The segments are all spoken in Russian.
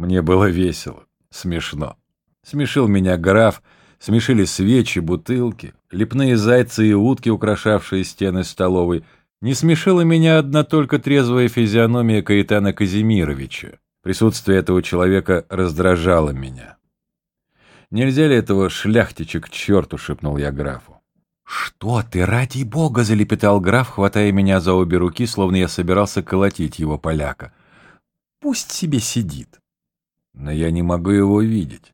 Мне было весело, смешно. Смешил меня граф, смешили свечи, бутылки, лепные зайцы и утки, украшавшие стены столовой. Не смешила меня одна только трезвая физиономия Каэтана Казимировича. Присутствие этого человека раздражало меня. «Нельзя ли этого шляхтича к черту?» — шепнул я графу. «Что ты, ради бога!» — залепетал граф, хватая меня за обе руки, словно я собирался колотить его поляка. «Пусть себе сидит». «Но я не могу его видеть».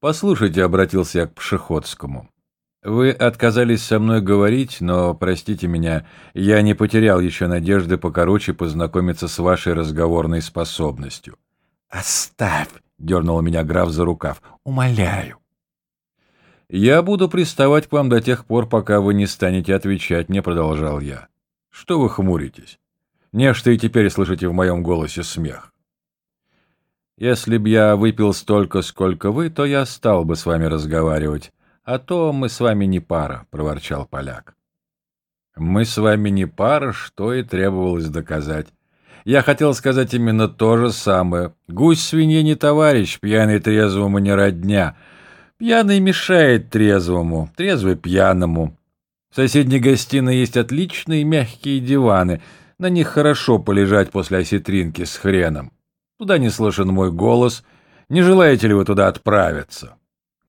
«Послушайте», — обратился я к Пшеходскому. «Вы отказались со мной говорить, но, простите меня, я не потерял еще надежды покороче познакомиться с вашей разговорной способностью». «Оставь!» — дернул меня граф за рукав. «Умоляю!» «Я буду приставать к вам до тех пор, пока вы не станете отвечать мне», — продолжал я. «Что вы хмуритесь? Не что и теперь слышите в моем голосе смех. Если б я выпил столько, сколько вы, то я стал бы с вами разговаривать, а то мы с вами не пара», — проворчал поляк. «Мы с вами не пара, что и требовалось доказать. Я хотел сказать именно то же самое. Гусь свинье не товарищ, пьяный трезвому не родня. Пьяный мешает трезвому, трезвый пьяному. В соседней гостиной есть отличные мягкие диваны, на них хорошо полежать после осетринки с хреном. Туда не слышен мой голос. Не желаете ли вы туда отправиться?»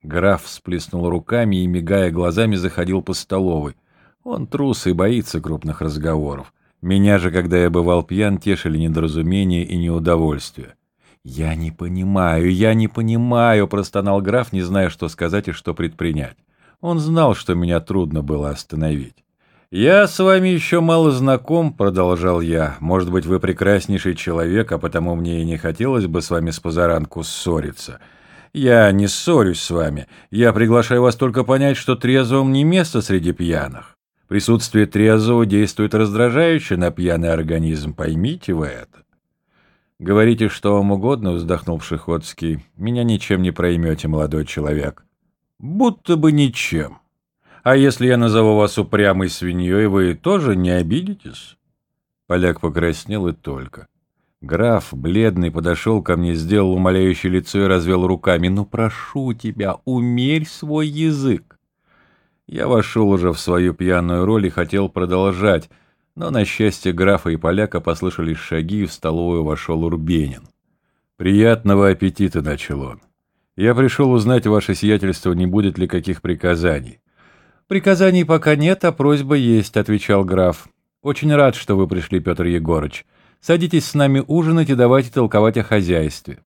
Граф всплеснул руками и, мигая глазами, заходил по столовой. Он трус и боится крупных разговоров. Меня же, когда я бывал пьян, тешили недоразумения и неудовольствие. «Я не понимаю, я не понимаю», — простонал граф, не зная, что сказать и что предпринять. Он знал, что меня трудно было остановить. «Я с вами еще мало знаком», — продолжал я. «Может быть, вы прекраснейший человек, а потому мне и не хотелось бы с вами с позаранку ссориться. Я не ссорюсь с вами. Я приглашаю вас только понять, что трезвым не место среди пьяных. Присутствие трезвого действует раздражающе на пьяный организм. Поймите вы это». «Говорите, что вам угодно», — вздохнул Пшеходский. «Меня ничем не проймете, молодой человек». «Будто бы ничем». А если я назову вас упрямой свиньей, вы тоже не обидитесь?» Поляк покраснел и только. Граф, бледный, подошел ко мне, сделал умоляющее лицо и развел руками. «Ну, прошу тебя, умерь свой язык!» Я вошел уже в свою пьяную роль и хотел продолжать, но, на счастье графа и поляка, послышались шаги, и в столовую вошел Урбенин. «Приятного аппетита!» — начал он. «Я пришел узнать, ваше сиятельство, не будет ли каких приказаний. «Приказаний пока нет, а просьба есть», — отвечал граф. «Очень рад, что вы пришли, Петр Егорыч. Садитесь с нами ужинать и давайте толковать о хозяйстве.